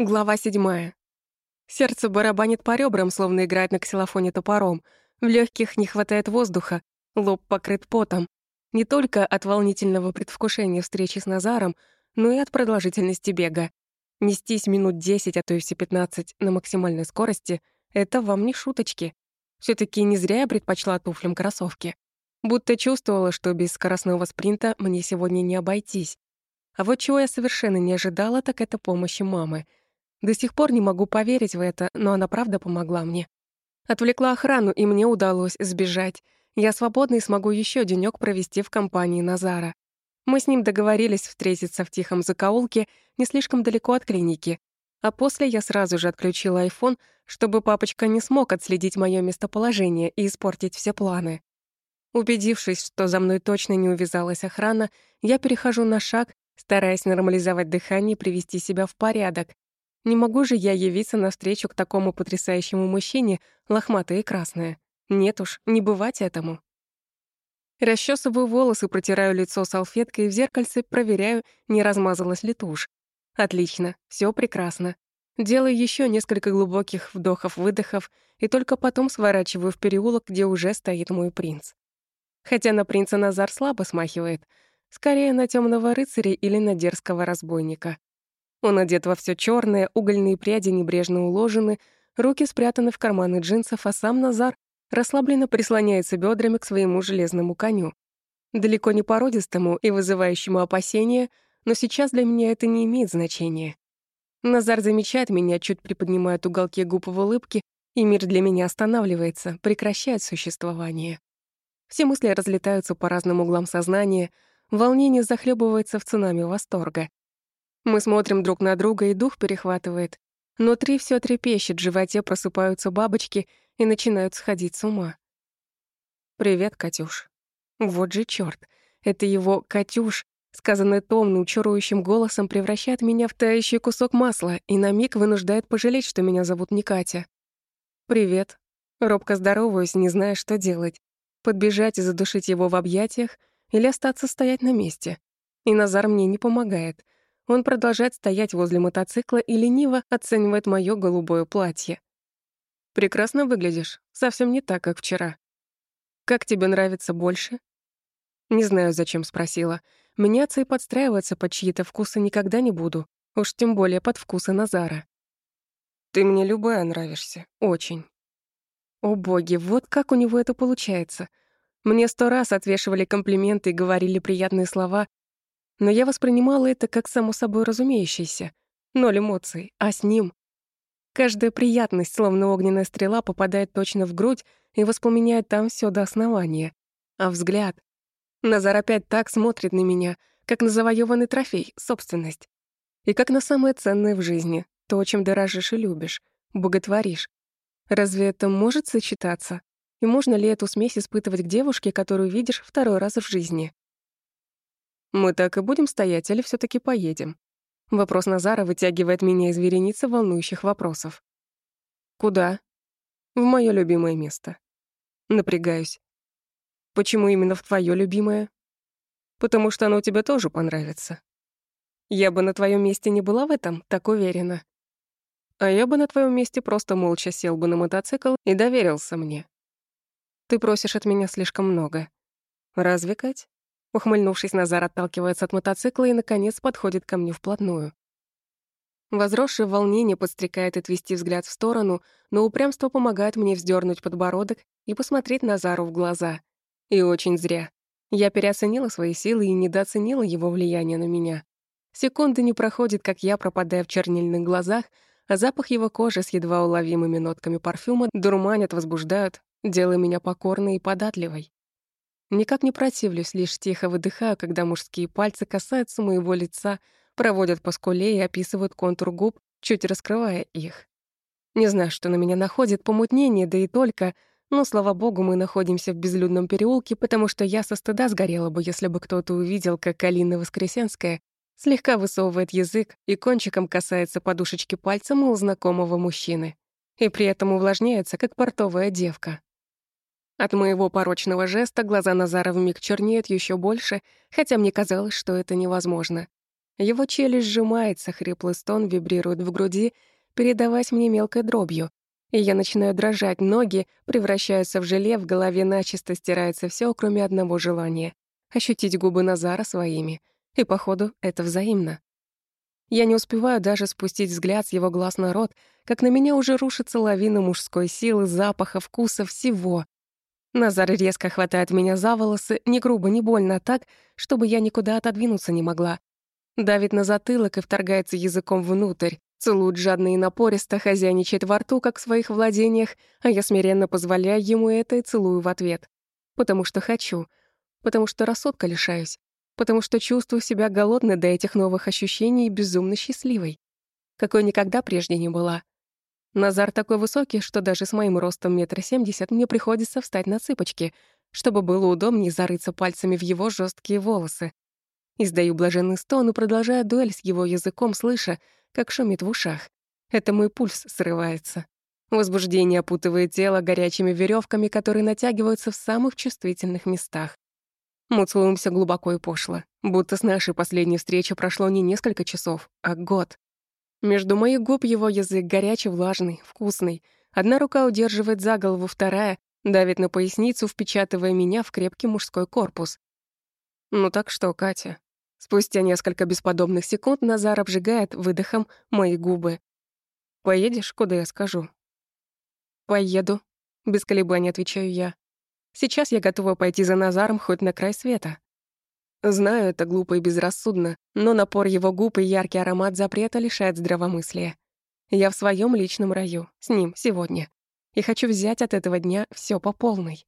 Глава седьмая. Сердце барабанит по ребрам, словно играет на ксилофоне топором. В легких не хватает воздуха, лоб покрыт потом. Не только от волнительного предвкушения встречи с Назаром, но и от продолжительности бега. Нестись минут 10, а то и все 15 на максимальной скорости — это вам не шуточки. все таки не зря я предпочла туфлям кроссовки. Будто чувствовала, что без скоростного спринта мне сегодня не обойтись. А вот чего я совершенно не ожидала, так это помощи мамы — до сих пор не могу поверить в это, но она правда помогла мне. Отвлекла охрану, и мне удалось сбежать. Я свободна и смогу еще денек провести в компании Назара. Мы с ним договорились встретиться в тихом закоулке, не слишком далеко от клиники. А после я сразу же отключила айфон, чтобы папочка не смог отследить мое местоположение и испортить все планы. Убедившись, что за мной точно не увязалась охрана, я перехожу на шаг, стараясь нормализовать дыхание и привести себя в порядок, не могу же я явиться навстречу к такому потрясающему мужчине, лохматая и красная. Нет уж, не бывать этому. Расчесываю волосы, протираю лицо салфеткой и в зеркальце проверяю, не размазалась ли тушь. Отлично, все прекрасно. Делаю еще несколько глубоких вдохов-выдохов и только потом сворачиваю в переулок, где уже стоит мой принц. Хотя на принца Назар слабо смахивает, скорее на темного рыцаря или на дерзкого разбойника. Он одет во все черное, угольные пряди небрежно уложены, руки спрятаны в карманы джинсов, а сам Назар расслабленно прислоняется бедрами к своему железному коню. Далеко не породистому и вызывающему опасения, но сейчас для меня это не имеет значения. Назар замечает меня, чуть приподнимает уголки губ в улыбке, и мир для меня останавливается, прекращает существование. Все мысли разлетаются по разным углам сознания, волнение захлебывается в цунами восторга. Мы смотрим друг на друга, и дух перехватывает. Внутри все трепещет, в животе просыпаются бабочки и начинают сходить с ума. «Привет, Катюш». Вот же чёрт. Это его «Катюш», сказанное томным, чарующим голосом, превращает меня в тающий кусок масла и на миг вынуждает пожалеть, что меня зовут не Катя. «Привет». Робко здороваюсь, не зная, что делать. Подбежать и задушить его в объятиях или остаться стоять на месте. И Назар мне не помогает — он продолжает стоять возле мотоцикла и лениво оценивает моё голубое платье. «Прекрасно выглядишь, совсем не так, как вчера. Как тебе нравится больше?» Не знаю, зачем спросила. Меняться и подстраиваться под чьи-то вкусы никогда не буду, уж тем более под вкусы Назара. «Ты мне любая нравишься, очень». О боги, вот как у него это получается. Мне сто раз отвешивали комплименты и говорили приятные слова, но я воспринимала это как само собой разумеющееся. Ноль эмоций, а с ним... Каждая приятность, словно огненная стрела, попадает точно в грудь и воспламеняет там все до основания. А взгляд... Назар опять так смотрит на меня, как на завоеванный трофей, собственность. И как на самое ценное в жизни, то, чем дорожишь и любишь, боготворишь. Разве это может сочетаться? И можно ли эту смесь испытывать к девушке, которую видишь второй раз в жизни? Мы так и будем стоять или все таки поедем? Вопрос Назара вытягивает меня из вереницы волнующих вопросов. Куда? В мое любимое место. Напрягаюсь. Почему именно в твое любимое? Потому что оно тебе тоже понравится. Я бы на твоем месте не была в этом, так уверена. А я бы на твоем месте просто молча сел бы на мотоцикл и доверился мне. Ты просишь от меня слишком много. Разве, Кать? Ухмыльнувшись, Назар отталкивается от мотоцикла и, наконец, подходит ко мне вплотную. Возросшее волнение подстрекает отвести взгляд в сторону, но упрямство помогает мне вздернуть подбородок и посмотреть Назару в глаза. И очень зря. Я переоценила свои силы и недооценила его влияние на меня. Секунды не проходит, как я пропадаю в чернильных глазах, а запах его кожи с едва уловимыми нотками парфюма дурманят, возбуждают, делая меня покорной и податливой. Никак не противлюсь, лишь тихо выдыхаю, когда мужские пальцы касаются моего лица, проводят по скуле и описывают контур губ, чуть раскрывая их. Не знаю, что на меня находит помутнение, да и только, но, слава богу, мы находимся в безлюдном переулке, потому что я со стыда сгорела бы, если бы кто-то увидел, как Алина Воскресенская слегка высовывает язык и кончиком касается подушечки пальца у знакомого мужчины. И при этом увлажняется, как портовая девка. От моего порочного жеста глаза Назара вмиг чернеют еще больше, хотя мне казалось, что это невозможно. Его челюсть сжимается, хриплый стон вибрирует в груди, передаваясь мне мелкой дробью. И я начинаю дрожать, ноги превращаются в желе, в голове начисто стирается все, кроме одного желания — ощутить губы Назара своими. И, походу, это взаимно. Я не успеваю даже спустить взгляд с его глаз на рот, как на меня уже рушится лавина мужской силы, запаха, вкуса, всего. Назар резко хватает меня за волосы, не грубо, не больно, а так, чтобы я никуда отодвинуться не могла. Давит на затылок и вторгается языком внутрь, целует жадно и напористо, хозяйничает во рту, как в своих владениях, а я смиренно позволяю ему это и целую в ответ. Потому что хочу, потому что рассудка лишаюсь, потому что чувствую себя голодной до этих новых ощущений и безумно счастливой, какой никогда прежде не была. Назар такой высокий, что даже с моим ростом метр семьдесят мне приходится встать на цыпочки, чтобы было удобнее зарыться пальцами в его жесткие волосы. Издаю блаженный стон и продолжаю дуэль с его языком, слыша, как шумит в ушах. Это мой пульс срывается. Возбуждение опутывает тело горячими веревками, которые натягиваются в самых чувствительных местах. Мы целуемся глубоко и пошло, будто с нашей последней встречи прошло не несколько часов, а год. Между моих губ его язык горячий, влажный, вкусный. Одна рука удерживает за голову, вторая давит на поясницу, впечатывая меня в крепкий мужской корпус. Ну так что, Катя? Спустя несколько бесподобных секунд Назар обжигает выдохом мои губы. «Поедешь, куда я скажу?» «Поеду», — без колебаний отвечаю я. Сейчас я готова пойти за Назаром хоть на край света. Знаю, это глупо и безрассудно, но напор его губ и яркий аромат запрета лишает здравомыслия. Я в своем личном раю, с ним, сегодня. И хочу взять от этого дня все по полной.